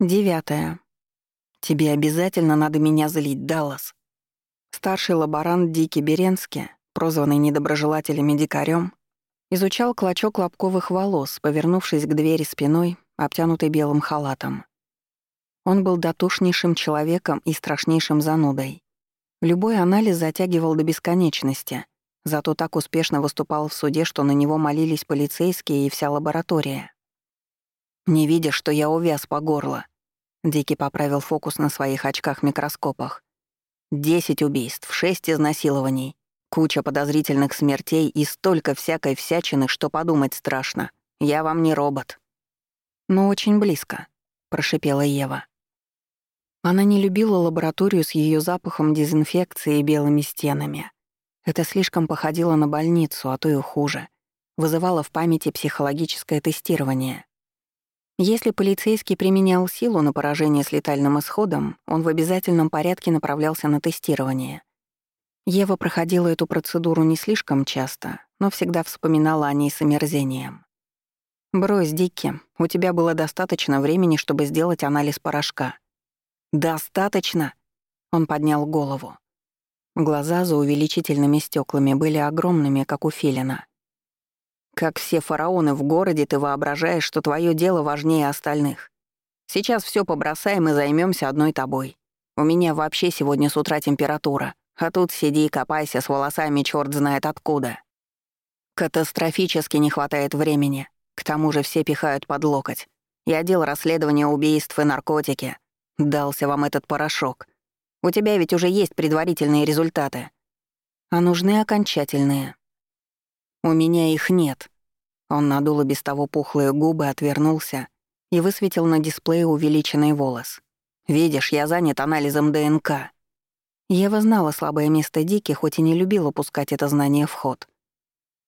Девятое. Тебе обязательно надо меня злить, Даллас. Старший лаборант Дики Беренски, прозванный недоброжелателями дикарем, изучал клочок лобковых волос, повернувшись к двери спиной, обтянутой белым халатом. Он был дотушнейшим человеком и страшнейшим занудой. Любой анализ затягивал до бесконечности, зато так успешно выступал в суде, что на него молились полицейские и вся лаборатория. «Не видя, что я увяз по горло», Дикий поправил фокус на своих очках-микроскопах. «Десять убийств, шесть изнасилований, куча подозрительных смертей и столько всякой всячины, что подумать страшно. Я вам не робот». «Но очень близко», — прошипела Ева. Она не любила лабораторию с ее запахом дезинфекции и белыми стенами. Это слишком походило на больницу, а то и хуже. Вызывало в памяти психологическое тестирование. Если полицейский применял силу на поражение с летальным исходом, он в обязательном порядке направлялся на тестирование. Ева проходила эту процедуру не слишком часто, но всегда вспоминала о ней с омерзением. «Брось, Дикки, у тебя было достаточно времени, чтобы сделать анализ порошка». «Достаточно?» — он поднял голову. Глаза за увеличительными стеклами были огромными, как у филина. Как все фараоны в городе, ты воображаешь, что твое дело важнее остальных. Сейчас все побросаем и займемся одной тобой. У меня вообще сегодня с утра температура, а тут сиди и копайся с волосами черт знает откуда. Катастрофически не хватает времени. К тому же все пихают под локоть. Я делал расследование убийств и наркотики. Дался вам этот порошок. У тебя ведь уже есть предварительные результаты. А нужны окончательные. У меня их нет. Он надул и без того пухлые губы, отвернулся и высветил на дисплее увеличенный волос. «Видишь, я занят анализом ДНК». Ева знала слабое место Дики, хоть и не любила пускать это знание в ход.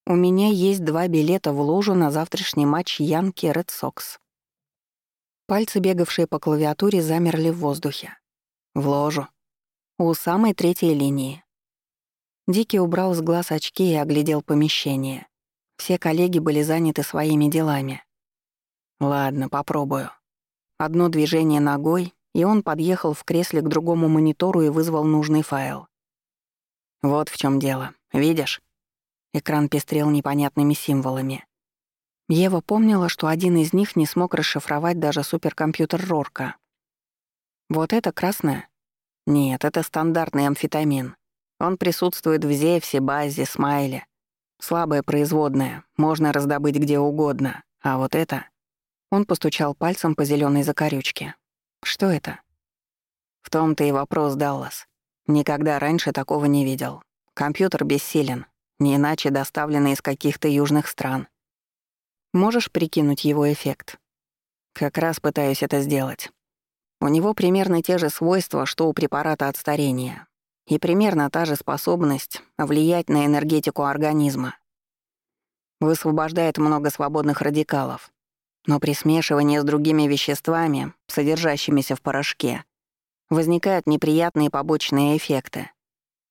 «У меня есть два билета в ложу на завтрашний матч Янки Ред Сокс». Пальцы, бегавшие по клавиатуре, замерли в воздухе. «В ложу. У самой третьей линии. Дики убрал с глаз очки и оглядел помещение. Все коллеги были заняты своими делами. Ладно, попробую. Одно движение ногой, и он подъехал в кресле к другому монитору и вызвал нужный файл. Вот в чем дело. Видишь? Экран пестрел непонятными символами. Ева помнила, что один из них не смог расшифровать даже суперкомпьютер Рорка. Вот это красное? Нет, это стандартный амфетамин. Он присутствует в Зевсе, Базе, Смайле. Слабое производное, можно раздобыть где угодно. А вот это... Он постучал пальцем по зеленой закорючке. Что это? В том-то и вопрос, Даллас. Никогда раньше такого не видел. Компьютер бессилен, не иначе доставленный из каких-то южных стран. Можешь прикинуть его эффект? Как раз пытаюсь это сделать. У него примерно те же свойства, что у препарата от старения. И примерно та же способность влиять на энергетику организма. Высвобождает много свободных радикалов. Но при смешивании с другими веществами, содержащимися в порошке, возникают неприятные побочные эффекты.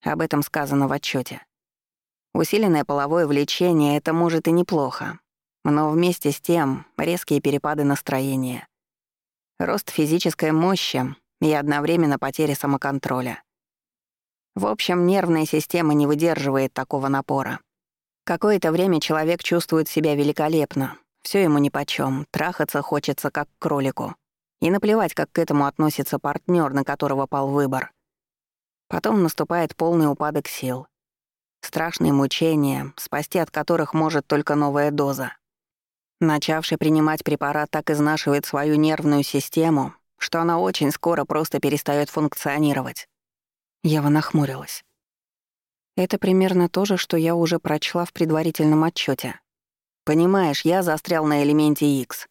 Об этом сказано в отчете. Усиленное половое влечение — это может и неплохо, но вместе с тем резкие перепады настроения, рост физической мощи и одновременно потеря самоконтроля. В общем, нервная система не выдерживает такого напора. Какое-то время человек чувствует себя великолепно, все ему нипочём, трахаться хочется как кролику. И наплевать, как к этому относится партнер, на которого пал выбор. Потом наступает полный упадок сил. Страшные мучения, спасти от которых может только новая доза. Начавший принимать препарат так изнашивает свою нервную систему, что она очень скоро просто перестает функционировать. Ева нахмурилась. Это примерно то же, что я уже прочла в предварительном отчете. Понимаешь, я застрял на элементе X.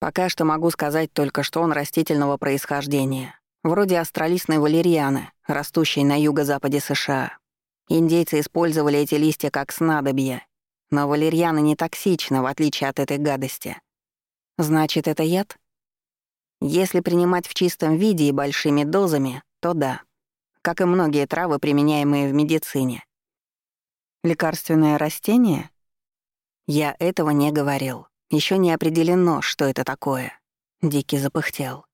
Пока что могу сказать только, что он растительного происхождения, вроде астролистной валерьяны, растущей на юго-западе США. Индейцы использовали эти листья как снадобье, но валерьяна не токсична, в отличие от этой гадости. Значит, это яд? Если принимать в чистом виде и большими дозами, то да как и многие травы, применяемые в медицине. Лекарственное растение? Я этого не говорил. Еще не определено, что это такое. Дикий запыхтел.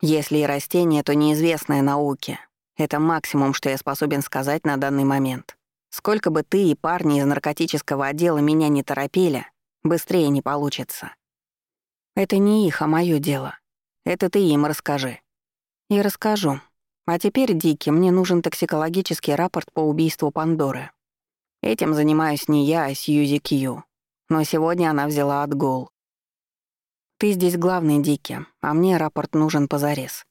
Если и растение, то неизвестное науке. Это максимум, что я способен сказать на данный момент. Сколько бы ты и парни из наркотического отдела меня не торопили, быстрее не получится. Это не их, а моё дело. Это ты им расскажи. И расскажу. А теперь, Дики, мне нужен токсикологический рапорт по убийству Пандоры. Этим занимаюсь не я, а Сьюзи Кью. Но сегодня она взяла отгул. Ты здесь главный, Дики, а мне рапорт нужен позарез.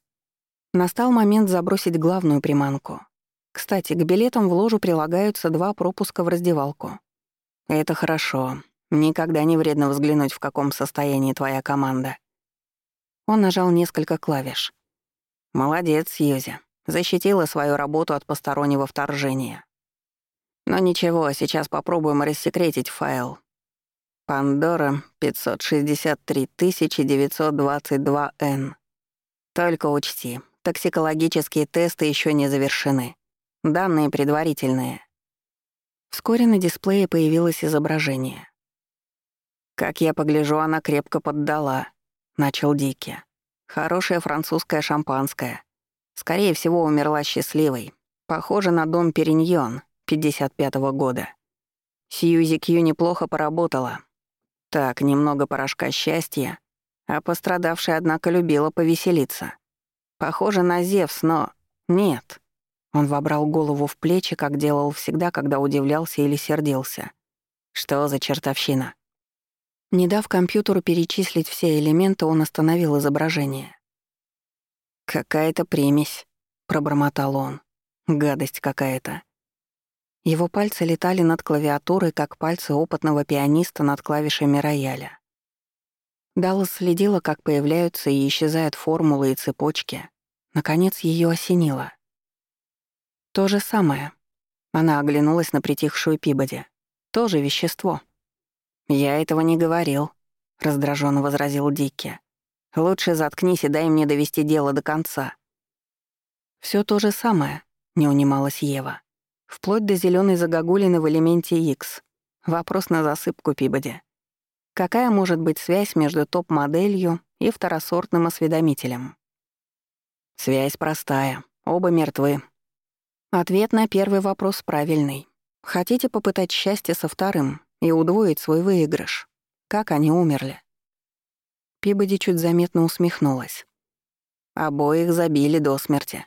Настал момент забросить главную приманку. Кстати, к билетам в ложу прилагаются два пропуска в раздевалку. Это хорошо. Никогда не вредно взглянуть, в каком состоянии твоя команда. Он нажал несколько клавиш. Молодец, Сьюзи. Защитила свою работу от постороннего вторжения. Но ничего, сейчас попробуем рассекретить файл. Пандора 563 922Н. Только учти, токсикологические тесты еще не завершены. Данные предварительные. Вскоре на дисплее появилось изображение. «Как я погляжу, она крепко поддала», — начал Дики. «Хорошее французское шампанское. Скорее всего, умерла счастливой. Похоже на дом Периньон, 55-го года. Сьюзи Кью неплохо поработала. Так, немного порошка счастья, а пострадавшая, однако, любила повеселиться. Похоже на Зевс, но... Нет». Он вобрал голову в плечи, как делал всегда, когда удивлялся или сердился. «Что за чертовщина?» Не дав компьютеру перечислить все элементы, он остановил изображение. «Какая-то примесь», — пробормотал он. «Гадость какая-то». Его пальцы летали над клавиатурой, как пальцы опытного пианиста над клавишами рояля. Даллас следила, как появляются и исчезают формулы и цепочки. Наконец ее осенило. То же самое. Она оглянулась на притихшую Пибоди. То же вещество. «Я этого не говорил», — раздраженно возразил Дикки. «Лучше заткнись и дай мне довести дело до конца». Все то же самое», — не унималась Ева. «Вплоть до зеленой загогулины в элементе X. Вопрос на засыпку Пибоди. Какая может быть связь между топ-моделью и второсортным осведомителем?» «Связь простая. Оба мертвы». Ответ на первый вопрос правильный. Хотите попытать счастье со вторым, и удвоить свой выигрыш. Как они умерли? Пибоди чуть заметно усмехнулась. Обоих забили до смерти.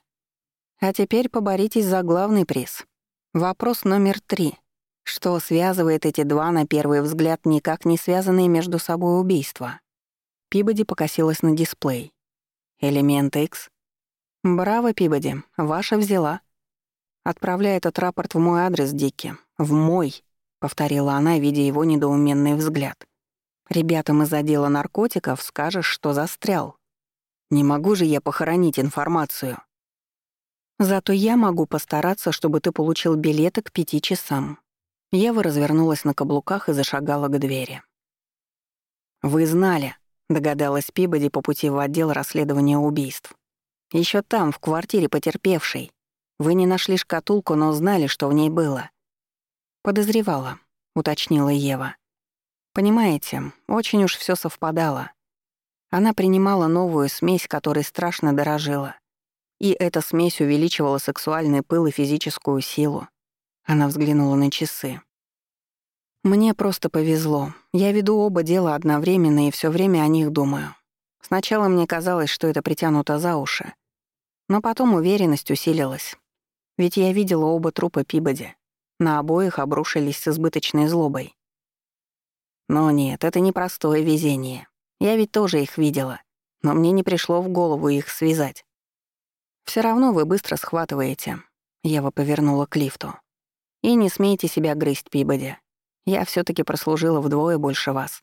А теперь поборитесь за главный приз. Вопрос номер три. Что связывает эти два, на первый взгляд, никак не связанные между собой убийства? Пибоди покосилась на дисплей. Элемент X. Браво, Пибоди, ваша взяла. Отправляй этот рапорт в мой адрес, Дикки. В мой повторила она, видя его недоуменный взгляд. «Ребятам из отдела наркотиков скажешь, что застрял. Не могу же я похоронить информацию. Зато я могу постараться, чтобы ты получил билеты к пяти часам». Ева развернулась на каблуках и зашагала к двери. «Вы знали», — догадалась Пибоди по пути в отдел расследования убийств. Еще там, в квартире потерпевшей. Вы не нашли шкатулку, но знали, что в ней было. «Подозревала», — уточнила Ева. «Понимаете, очень уж все совпадало. Она принимала новую смесь, которой страшно дорожила. И эта смесь увеличивала сексуальный пыл и физическую силу. Она взглянула на часы. «Мне просто повезло. Я веду оба дела одновременно и все время о них думаю. Сначала мне казалось, что это притянуто за уши. Но потом уверенность усилилась. Ведь я видела оба трупа Пибоди. На обоих обрушились с избыточной злобой. Но нет, это не простое везение. Я ведь тоже их видела, но мне не пришло в голову их связать. Все равно вы быстро схватываете. Ева повернула к лифту. И не смейте себя грызть, Пибоди. Я все таки прослужила вдвое больше вас.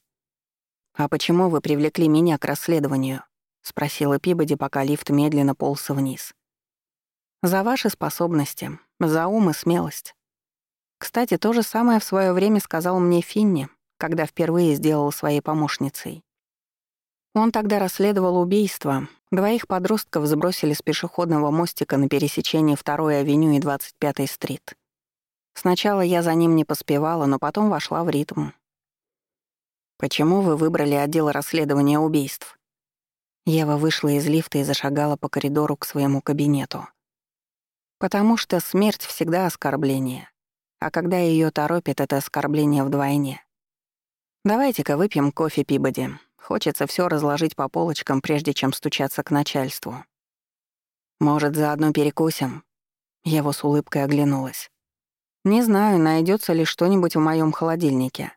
«А почему вы привлекли меня к расследованию?» — спросила Пибоди, пока лифт медленно полз вниз. «За ваши способности, за ум и смелость. Кстати, то же самое в свое время сказал мне Финни, когда впервые сделал своей помощницей. Он тогда расследовал убийство. Двоих подростков сбросили с пешеходного мостика на пересечении 2-й авеню и 25-й стрит. Сначала я за ним не поспевала, но потом вошла в ритм. «Почему вы выбрали отдел расследования убийств?» Ева вышла из лифта и зашагала по коридору к своему кабинету. Потому что смерть всегда оскорбление, а когда ее торопит, это оскорбление вдвойне. Давайте-ка выпьем кофе Пибоди. Хочется все разложить по полочкам, прежде чем стучаться к начальству. Может, заодно перекусим? Ева с улыбкой оглянулась. Не знаю, найдется ли что-нибудь в моем холодильнике.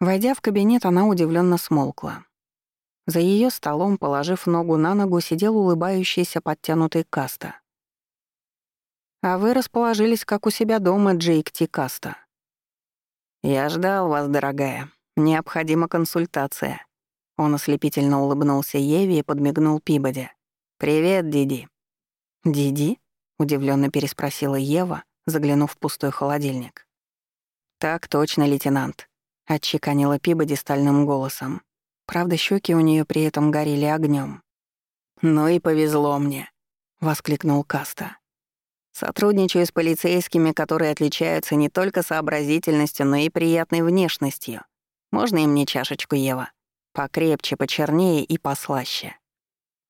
Войдя в кабинет, она удивленно смолкла. За ее столом, положив ногу на ногу, сидел улыбающийся подтянутый Каста. «А вы расположились, как у себя дома, Джейк Ти Каста». «Я ждал вас, дорогая. Необходима консультация». Он ослепительно улыбнулся Еве и подмигнул Пибоди. «Привет, Диди». «Диди?» — удивленно переспросила Ева, заглянув в пустой холодильник. «Так точно, лейтенант», — отчеканила Пибоди стальным голосом. Правда, щеки у нее при этом горели огнем. «Ну и повезло мне», — воскликнул Каста. «Сотрудничаю с полицейскими, которые отличаются не только сообразительностью, но и приятной внешностью. Можно и мне чашечку, Ева? Покрепче, почернее и послаще».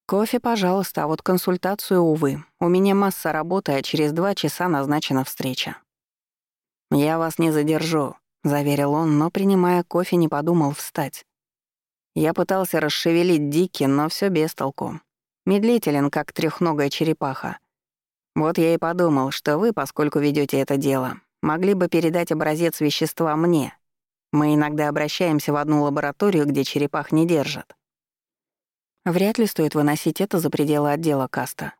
«Кофе, пожалуйста, а вот консультацию, увы. У меня масса работы, а через два часа назначена встреча». «Я вас не задержу», — заверил он, но, принимая кофе, не подумал встать. Я пытался расшевелить Дики, но все без толку. Медлителен, как трехногая черепаха. Вот я и подумал, что вы, поскольку ведете это дело, могли бы передать образец вещества мне. Мы иногда обращаемся в одну лабораторию, где черепах не держат. Вряд ли стоит выносить это за пределы отдела Каста.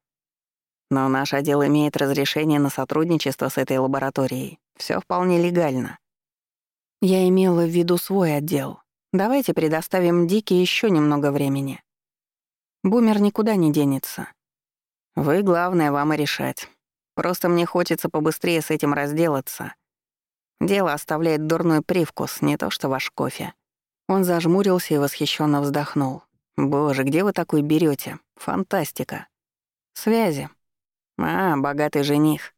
Но наш отдел имеет разрешение на сотрудничество с этой лабораторией. Все вполне легально. Я имела в виду свой отдел, Давайте предоставим Дике еще немного времени. Бумер никуда не денется. Вы, главное, вам и решать. Просто мне хочется побыстрее с этим разделаться. Дело оставляет дурной привкус, не то что ваш кофе. Он зажмурился и восхищенно вздохнул. Боже, где вы такой берете? Фантастика. Связи. А, богатый жених.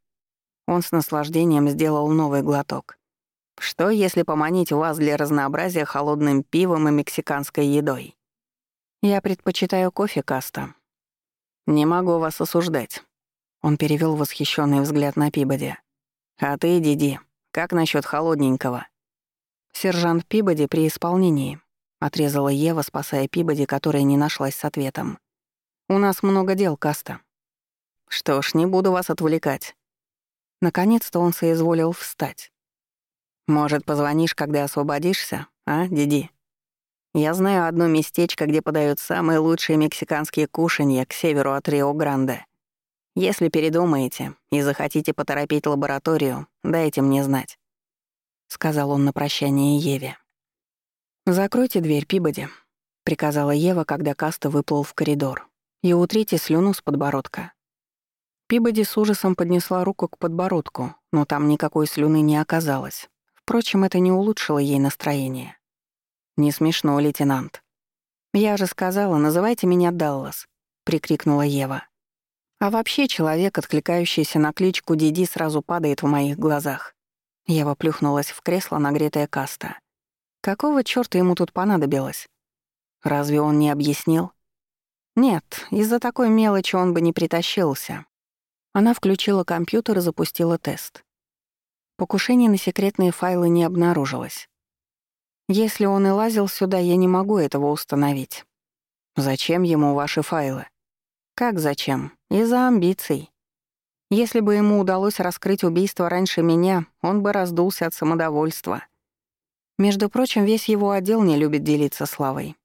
Он с наслаждением сделал новый глоток. Что, если поманить вас для разнообразия холодным пивом и мексиканской едой? Я предпочитаю кофе Каста. Не могу вас осуждать. Он перевел восхищенный взгляд на Пибоди. А ты, Диди, как насчет холодненького? Сержант Пибоди при исполнении, отрезала Ева, спасая Пибоди, которая не нашлась с ответом. У нас много дел, Каста. Что ж, не буду вас отвлекать. Наконец-то он соизволил встать. Может, позвонишь, когда освободишься, а, Диди? Я знаю одно местечко, где подают самые лучшие мексиканские кушанья к северу от Рио-Гранде. Если передумаете и захотите поторопить лабораторию, дайте мне знать», — сказал он на прощание Еве. «Закройте дверь, Пибоди», — приказала Ева, когда Каста выплыл в коридор, «и утрите слюну с подбородка». Пибоди с ужасом поднесла руку к подбородку, но там никакой слюны не оказалось. Впрочем, это не улучшило ей настроение. «Не смешно, лейтенант». «Я же сказала, называйте меня Даллас», — прикрикнула Ева. А вообще человек, откликающийся на кличку Диди, сразу падает в моих глазах. Ева плюхнулась в кресло, нагретое каста. Какого чёрта ему тут понадобилось? Разве он не объяснил? Нет, из-за такой мелочи он бы не притащился. Она включила компьютер и запустила тест. Покушение на секретные файлы не обнаружилось. Если он и лазил сюда, я не могу этого установить. Зачем ему ваши файлы? Как зачем? Из-за амбиций. Если бы ему удалось раскрыть убийство раньше меня, он бы раздулся от самодовольства. Между прочим, весь его отдел не любит делиться славой.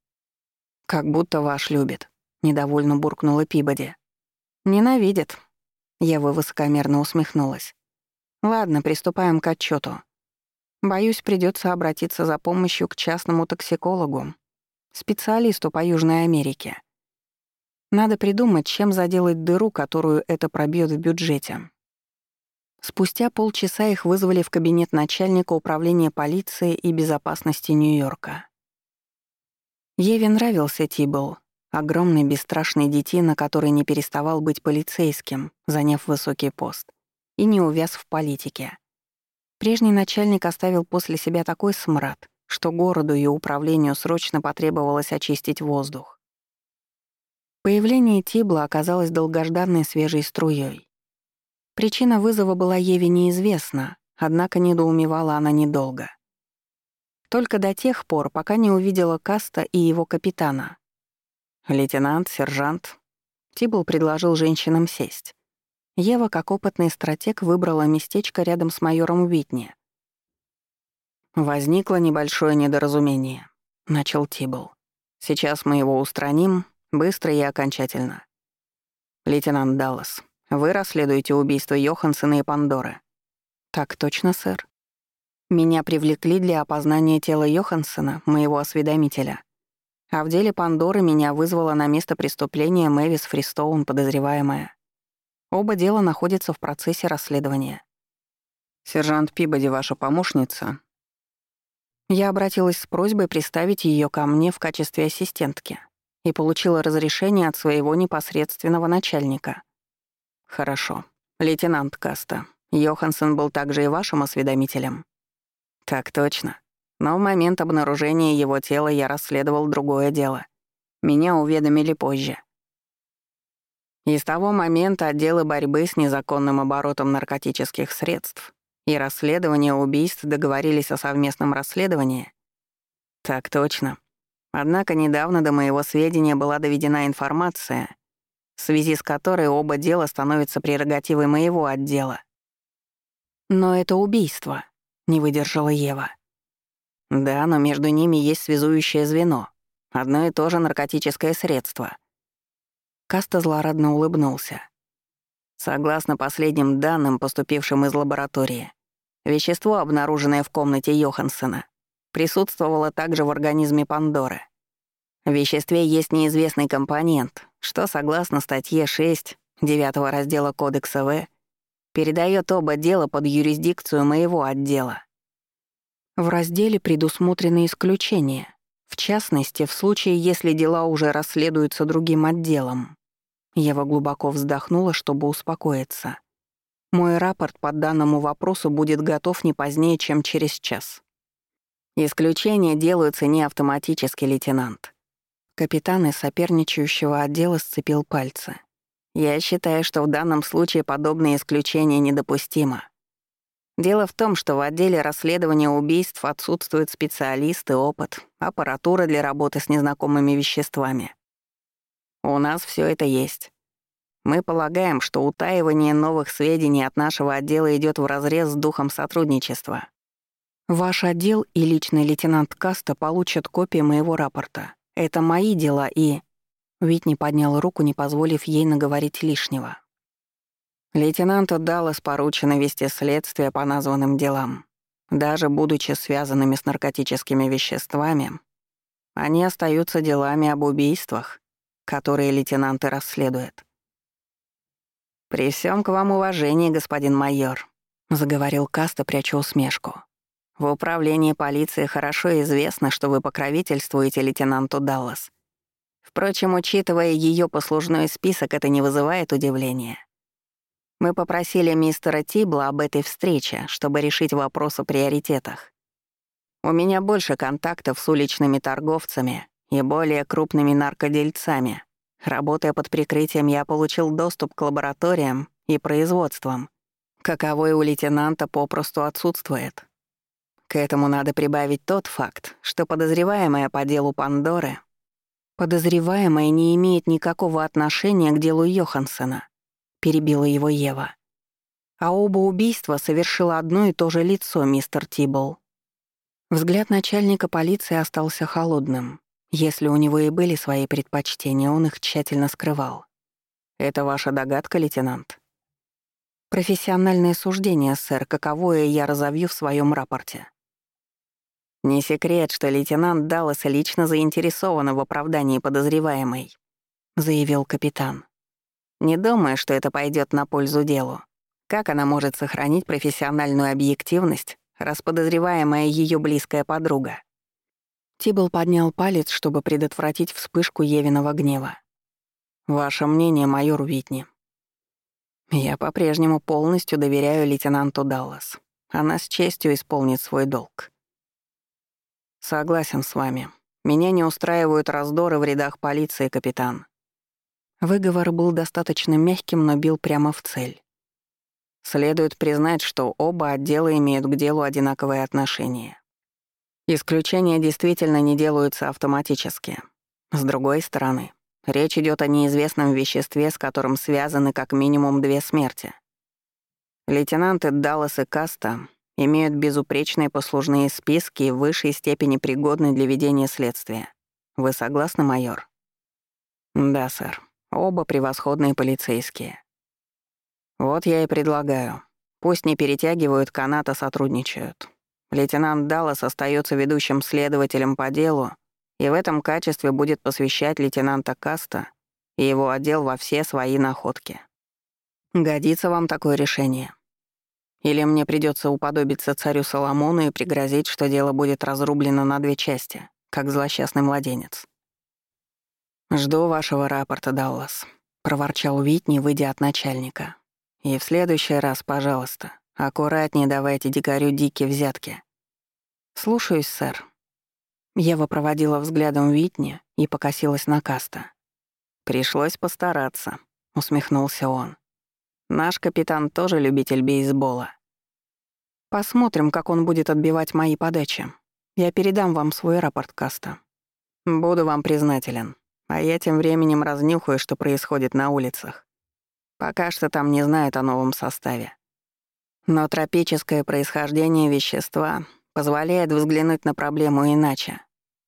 «Как будто ваш любит», — недовольно буркнула Пибоди. «Ненавидит». Я высокомерно усмехнулась. Ладно, приступаем к отчету. Боюсь, придется обратиться за помощью к частному токсикологу, специалисту по Южной Америке. Надо придумать, чем заделать дыру, которую это пробьет в бюджете. Спустя полчаса их вызвали в кабинет начальника управления полиции и безопасности Нью-Йорка. Еве нравился Тибл, огромный бесстрашный детина, который не переставал быть полицейским, заняв высокий пост и не увяз в политике. Прежний начальник оставил после себя такой смрад, что городу и управлению срочно потребовалось очистить воздух. Появление Тибла оказалось долгожданной свежей струей. Причина вызова была Еве неизвестна, однако недоумевала она недолго. Только до тех пор, пока не увидела Каста и его капитана. «Лейтенант, сержант». Тибл предложил женщинам сесть. Ева, как опытный стратег, выбрала местечко рядом с майором Уитни. «Возникло небольшое недоразумение», — начал Тибл. «Сейчас мы его устраним, быстро и окончательно. Лейтенант Даллас, вы расследуете убийство Йохансена и Пандоры?» «Так точно, сэр. Меня привлекли для опознания тела Йохансена, моего осведомителя. А в деле Пандоры меня вызвала на место преступления Мэвис Фристоун, подозреваемая. Оба дела находятся в процессе расследования. Сержант Пибоди, ваша помощница, я обратилась с просьбой представить ее ко мне в качестве ассистентки и получила разрешение от своего непосредственного начальника. Хорошо. Лейтенант Каста, Йоханссон был также и вашим осведомителем? Так точно. Но в момент обнаружения его тела я расследовал другое дело. Меня уведомили позже. И с того момента отделы борьбы с незаконным оборотом наркотических средств и расследование убийств договорились о совместном расследовании? Так точно. Однако недавно до моего сведения была доведена информация, в связи с которой оба дела становятся прерогативой моего отдела. Но это убийство, не выдержала Ева. Да, но между ними есть связующее звено. Одно и то же наркотическое средство. Каста злорадно улыбнулся. Согласно последним данным, поступившим из лаборатории, вещество, обнаруженное в комнате Йоханссена, присутствовало также в организме Пандоры. В веществе есть неизвестный компонент, что, согласно статье 6 9 раздела Кодекса В, передает оба дела под юрисдикцию моего отдела. В разделе предусмотрены исключения, в частности, в случае, если дела уже расследуются другим отделом. Ева глубоко вздохнула, чтобы успокоиться. Мой рапорт по данному вопросу будет готов не позднее, чем через час. Исключения делаются не автоматически, лейтенант. Капитан из соперничающего отдела сцепил пальцы. Я считаю, что в данном случае подобное исключение недопустимо. Дело в том, что в отделе расследования убийств отсутствуют специалисты, опыт, аппаратура для работы с незнакомыми веществами. У нас все это есть. Мы полагаем, что утаивание новых сведений от нашего отдела идет вразрез с духом сотрудничества. Ваш отдел и личный лейтенант Каста получат копии моего рапорта. Это мои дела и...» Витни поднял руку, не позволив ей наговорить лишнего. Лейтенанту Даллас поручено вести следствие по названным делам. Даже будучи связанными с наркотическими веществами, они остаются делами об убийствах, которые лейтенанты расследуют. «При всем к вам уважении, господин майор», — заговорил Каста, пряча усмешку. «В управлении полиции хорошо известно, что вы покровительствуете лейтенанту Даллас. Впрочем, учитывая ее послужной список, это не вызывает удивления. Мы попросили мистера Тибла об этой встрече, чтобы решить вопрос о приоритетах. У меня больше контактов с уличными торговцами и более крупными наркодельцами. Работая под прикрытием, я получил доступ к лабораториям и производствам, каковой у лейтенанта попросту отсутствует. К этому надо прибавить тот факт, что подозреваемая по делу Пандоры подозреваемая не имеет никакого отношения к делу Йохансена, перебила его Ева. А оба убийства совершило одно и то же лицо, мистер Тибл. Взгляд начальника полиции остался холодным. Если у него и были свои предпочтения, он их тщательно скрывал. «Это ваша догадка, лейтенант?» «Профессиональное суждение, сэр, каковое я разовью в своем рапорте». «Не секрет, что лейтенант Даллас лично заинтересована в оправдании подозреваемой», — заявил капитан. «Не думаю, что это пойдет на пользу делу. Как она может сохранить профессиональную объективность, раз подозреваемая ее близкая подруга?» Тибл поднял палец, чтобы предотвратить вспышку Евиного гнева. «Ваше мнение, майор Витни?» «Я по-прежнему полностью доверяю лейтенанту Даллас. Она с честью исполнит свой долг». «Согласен с вами. Меня не устраивают раздоры в рядах полиции, капитан. Выговор был достаточно мягким, но бил прямо в цель. Следует признать, что оба отдела имеют к делу одинаковые отношения. Исключения действительно не делаются автоматически. С другой стороны, речь идет о неизвестном веществе, с которым связаны как минимум две смерти. Лейтенанты Даллас и Каста имеют безупречные послужные списки и в высшей степени пригодны для ведения следствия. Вы согласны, майор? Да, сэр. Оба превосходные полицейские. Вот я и предлагаю. Пусть не перетягивают канат, а сотрудничают. Лейтенант Даллас остается ведущим следователем по делу и в этом качестве будет посвящать лейтенанта Каста и его отдел во все свои находки. Годится вам такое решение? Или мне придется уподобиться царю Соломону и пригрозить, что дело будет разрублено на две части, как злосчастный младенец? «Жду вашего рапорта, Даллас», — проворчал Витни, выйдя от начальника. «И в следующий раз, пожалуйста, аккуратнее давайте дикарю Дике взятки». «Слушаюсь, сэр». Ева проводила взглядом Витни и покосилась на Каста. «Пришлось постараться», — усмехнулся он. Наш капитан тоже любитель бейсбола. Посмотрим, как он будет отбивать мои подачи. Я передам вам свой рапорт Каста. Буду вам признателен. А я тем временем разнюхаю, что происходит на улицах. Пока что там не знают о новом составе. Но тропическое происхождение вещества позволяет взглянуть на проблему иначе.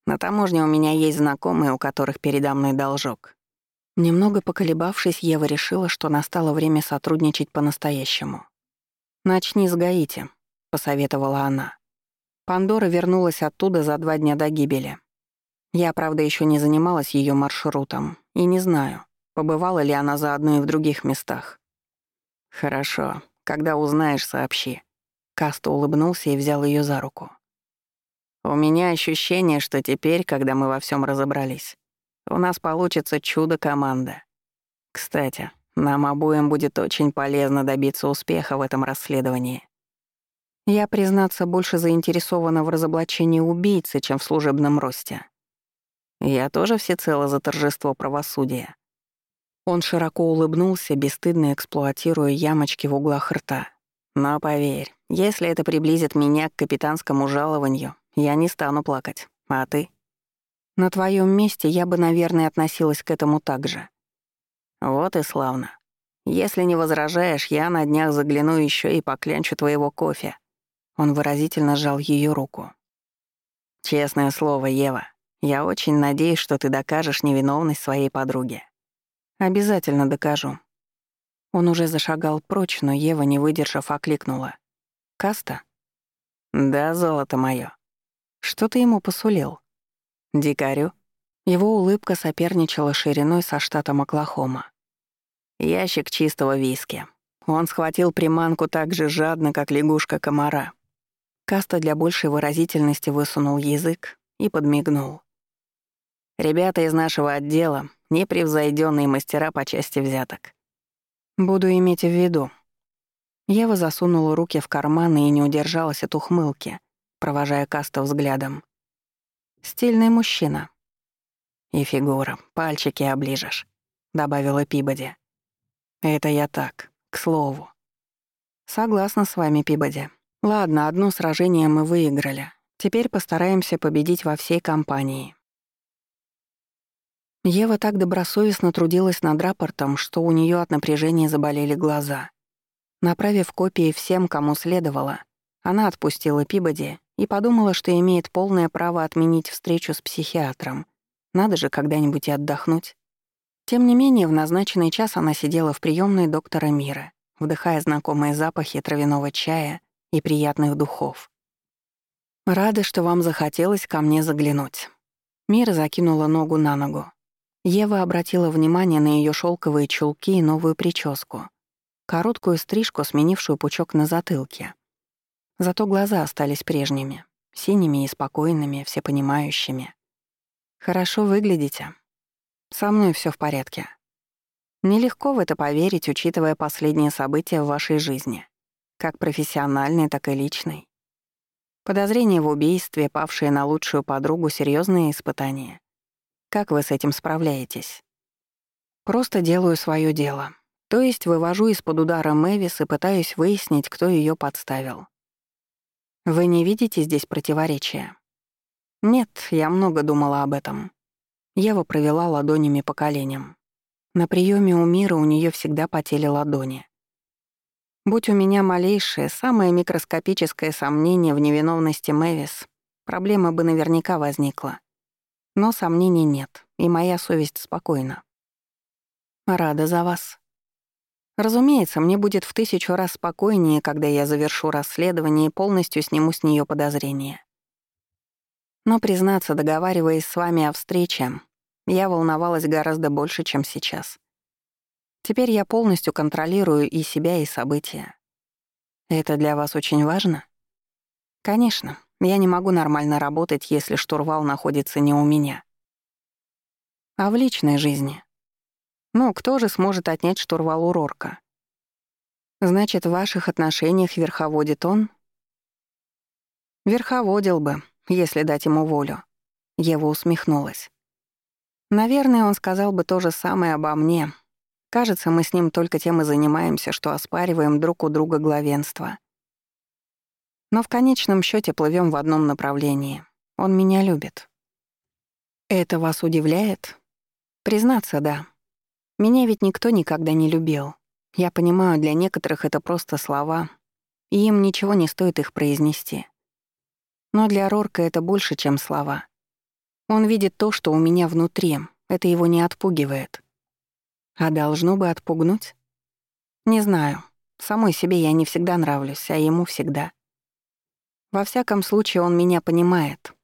На таможне у меня есть знакомые, у которых передо мной должок. Немного поколебавшись, Ева решила, что настало время сотрудничать по-настоящему. «Начни с Гаити», — посоветовала она. Пандора вернулась оттуда за два дня до гибели. Я, правда, еще не занималась ее маршрутом и не знаю, побывала ли она заодно и в других местах. «Хорошо. Когда узнаешь, сообщи». Каста улыбнулся и взял ее за руку. «У меня ощущение, что теперь, когда мы во всем разобрались, у нас получится чудо-команда. Кстати, нам обоим будет очень полезно добиться успеха в этом расследовании. Я, признаться, больше заинтересована в разоблачении убийцы, чем в служебном росте. Я тоже всецело за торжество правосудия. Он широко улыбнулся, бесстыдно эксплуатируя ямочки в углах рта. Но поверь, если это приблизит меня к капитанскому жалованию, я не стану плакать. А ты? На твоем месте я бы, наверное, относилась к этому так же. Вот и славно. Если не возражаешь, я на днях загляну еще и поклянчу твоего кофе. Он выразительно сжал ее руку. Честное слово, Ева, я очень надеюсь, что ты докажешь невиновность своей подруге. Обязательно докажу. Он уже зашагал прочь, но Ева, не выдержав, окликнула. «Каста?» «Да, золото моё. Что ты ему посулил?» Дикарю. Его улыбка соперничала шириной со штатом Оклахома. Ящик чистого виски. Он схватил приманку так же жадно, как лягушка комара. Каста для большей выразительности высунул язык и подмигнул. «Ребята из нашего отдела — непревзойденные мастера по части взяток. Буду иметь в виду». Ева засунула руки в карманы и не удержалась от ухмылки, провожая Каста взглядом. Стильный мужчина. И фигура, пальчики оближешь, добавила Пибоди. Это я так, к слову. Согласна с вами, Пибоди. Ладно, одно сражение мы выиграли. Теперь постараемся победить во всей компании. Ева так добросовестно трудилась над рапортом, что у нее от напряжения заболели глаза. Направив копии всем, кому следовало, она отпустила Пибоди и подумала, что имеет полное право отменить встречу с психиатром. Надо же когда-нибудь и отдохнуть. Тем не менее, в назначенный час она сидела в приемной доктора Мира, вдыхая знакомые запахи травяного чая и приятных духов. «Рада, что вам захотелось ко мне заглянуть». Мира закинула ногу на ногу. Ева обратила внимание на ее шелковые чулки и новую прическу. Короткую стрижку, сменившую пучок на затылке. Зато глаза остались прежними, синими и спокойными, всепонимающими. «Хорошо выглядите. Со мной все в порядке. Нелегко в это поверить, учитывая последние события в вашей жизни, как профессиональной, так и личной. Подозрения в убийстве, павшие на лучшую подругу, серьезные испытания. Как вы с этим справляетесь?» Просто делаю свое дело. То есть вывожу из-под удара Мэвис и пытаюсь выяснить, кто ее подставил. Вы не видите здесь противоречия? Нет, я много думала об этом. Ева провела ладонями по коленям. На приеме у мира у нее всегда потели ладони. Будь у меня малейшее, самое микроскопическое сомнение в невиновности Мэвис, проблема бы наверняка возникла. Но сомнений нет, и моя совесть спокойна. Рада за вас. Разумеется, мне будет в тысячу раз спокойнее, когда я завершу расследование и полностью сниму с нее подозрения. Но, признаться, договариваясь с вами о встрече, я волновалась гораздо больше, чем сейчас. Теперь я полностью контролирую и себя, и события. Это для вас очень важно? Конечно, я не могу нормально работать, если штурвал находится не у меня. А в личной жизни ну, кто же сможет отнять штурвал у Рорка? Значит, в ваших отношениях верховодит он? Верховодил бы, если дать ему волю. Ева усмехнулась. Наверное, он сказал бы то же самое обо мне. Кажется, мы с ним только тем и занимаемся, что оспариваем друг у друга главенство. Но в конечном счете плывем в одном направлении. Он меня любит. Это вас удивляет? Признаться, да. Меня ведь никто никогда не любил. Я понимаю, для некоторых это просто слова, и им ничего не стоит их произнести. Но для Рорка это больше, чем слова. Он видит то, что у меня внутри, это его не отпугивает. А должно бы отпугнуть? Не знаю. Самой себе я не всегда нравлюсь, а ему всегда. Во всяком случае, он меня понимает.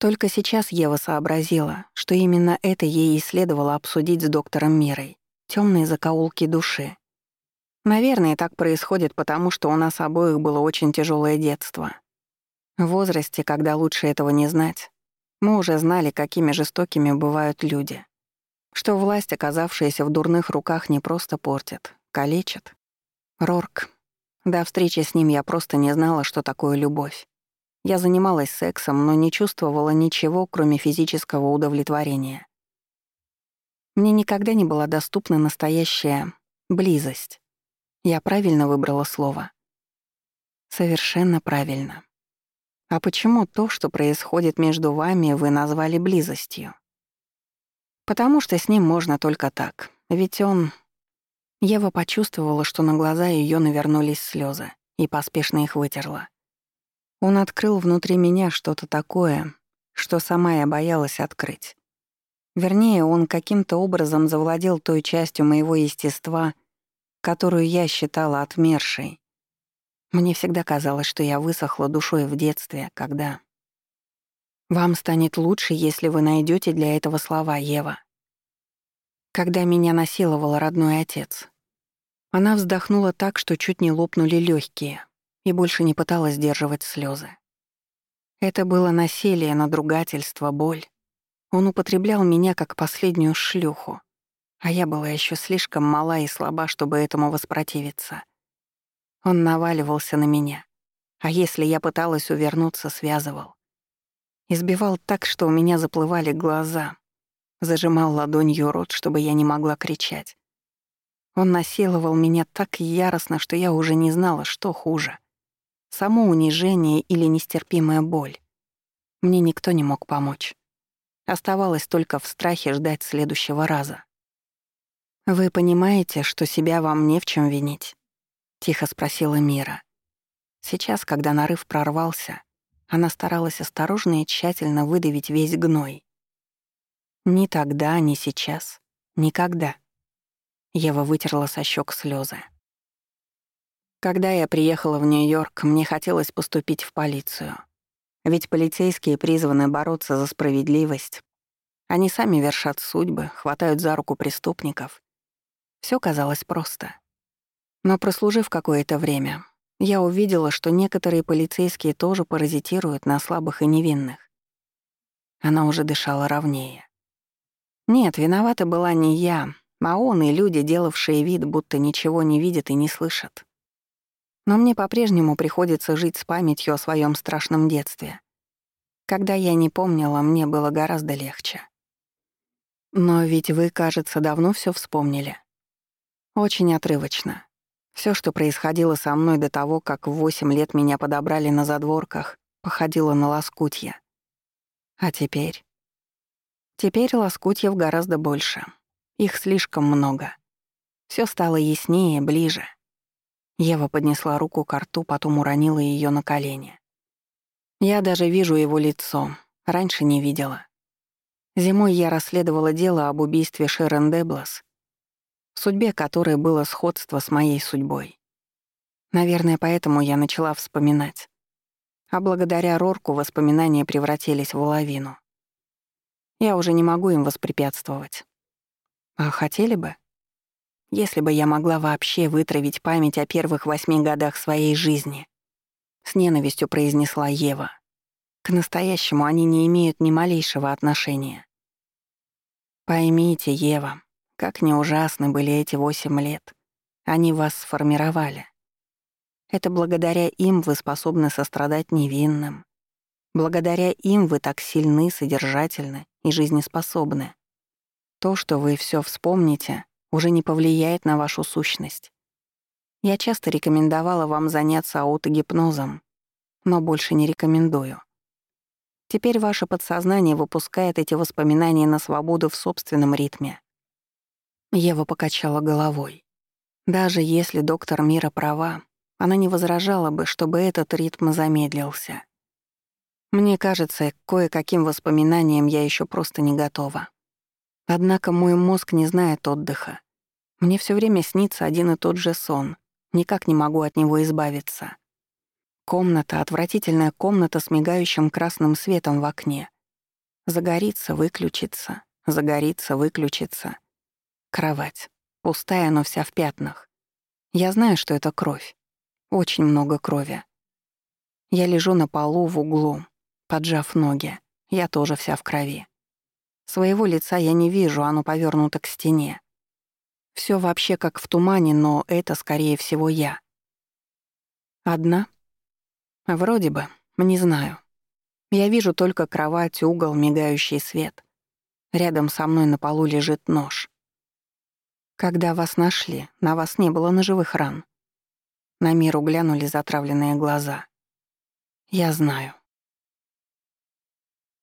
Только сейчас Ева сообразила, что именно это ей и следовало обсудить с доктором Мирой. Темные закоулки души. Наверное, так происходит потому, что у нас обоих было очень тяжелое детство. В возрасте, когда лучше этого не знать, мы уже знали, какими жестокими бывают люди. Что власть, оказавшаяся в дурных руках, не просто портит, калечит. Рорк. До встречи с ним я просто не знала, что такое любовь. Я занималась сексом, но не чувствовала ничего, кроме физического удовлетворения. Мне никогда не была доступна настоящая близость. Я правильно выбрала слово. Совершенно правильно. А почему то, что происходит между вами, вы назвали близостью? Потому что с ним можно только так. Ведь он... Ева почувствовала, что на глаза ее навернулись слезы, и поспешно их вытерла. Он открыл внутри меня что-то такое, что сама я боялась открыть. Вернее, он каким-то образом завладел той частью моего естества, которую я считала отмершей. Мне всегда казалось, что я высохла душой в детстве, когда... Вам станет лучше, если вы найдете для этого слова, Ева. Когда меня насиловал родной отец. Она вздохнула так, что чуть не лопнули легкие и больше не пыталась сдерживать слезы. Это было насилие, надругательство, боль. Он употреблял меня как последнюю шлюху, а я была еще слишком мала и слаба, чтобы этому воспротивиться. Он наваливался на меня, а если я пыталась увернуться, связывал. Избивал так, что у меня заплывали глаза, зажимал ладонью рот, чтобы я не могла кричать. Он насиловал меня так яростно, что я уже не знала, что хуже само унижение или нестерпимая боль. Мне никто не мог помочь. Оставалось только в страхе ждать следующего раза. «Вы понимаете, что себя вам не в чем винить?» — тихо спросила Мира. Сейчас, когда нарыв прорвался, она старалась осторожно и тщательно выдавить весь гной. Ни тогда, ни сейчас, никогда. Ева вытерла со щек слезы. Когда я приехала в Нью-Йорк, мне хотелось поступить в полицию. Ведь полицейские призваны бороться за справедливость. Они сами вершат судьбы, хватают за руку преступников. Все казалось просто. Но прослужив какое-то время, я увидела, что некоторые полицейские тоже паразитируют на слабых и невинных. Она уже дышала ровнее. Нет, виновата была не я, а люди, делавшие вид, будто ничего не видят и не слышат. Но мне по-прежнему приходится жить с памятью о своем страшном детстве. Когда я не помнила, мне было гораздо легче. Но ведь вы, кажется, давно все вспомнили. Очень отрывочно. Все, что происходило со мной до того, как в восемь лет меня подобрали на задворках, походило на лоскутья. А теперь? Теперь лоскутьев гораздо больше. Их слишком много. Все стало яснее, ближе. Ева поднесла руку к рту, потом уронила ее на колени. Я даже вижу его лицо. Раньше не видела. Зимой я расследовала дело об убийстве Шерон Деблас, в судьбе которой было сходство с моей судьбой. Наверное, поэтому я начала вспоминать. А благодаря Рорку воспоминания превратились в лавину. Я уже не могу им воспрепятствовать. А хотели бы? Если бы я могла вообще вытравить память о первых восьми годах своей жизни, с ненавистью произнесла Ева. К настоящему они не имеют ни малейшего отношения. Поймите, Ева, как не ужасны были эти восемь лет. Они вас сформировали. Это благодаря им вы способны сострадать невинным. Благодаря им вы так сильны, содержательны и жизнеспособны. То, что вы все вспомните, уже не повлияет на вашу сущность. Я часто рекомендовала вам заняться аутогипнозом, но больше не рекомендую. Теперь ваше подсознание выпускает эти воспоминания на свободу в собственном ритме. Ева покачала головой. Даже если доктор Мира права, она не возражала бы, чтобы этот ритм замедлился. Мне кажется, кое-каким воспоминаниям я еще просто не готова. Однако мой мозг не знает отдыха. Мне все время снится один и тот же сон. Никак не могу от него избавиться. Комната, отвратительная комната с мигающим красным светом в окне. Загорится, выключится, загорится, выключится. Кровать. Пустая, но вся в пятнах. Я знаю, что это кровь. Очень много крови. Я лежу на полу в углу, поджав ноги. Я тоже вся в крови. Своего лица я не вижу, оно повернуто к стене. Все вообще как в тумане, но это, скорее всего, я. Одна Вроде бы, не знаю. Я вижу только кровать, угол, мигающий свет. Рядом со мной на полу лежит нож. Когда вас нашли, на вас не было ножевых ран. На миру глянули затравленные глаза. Я знаю.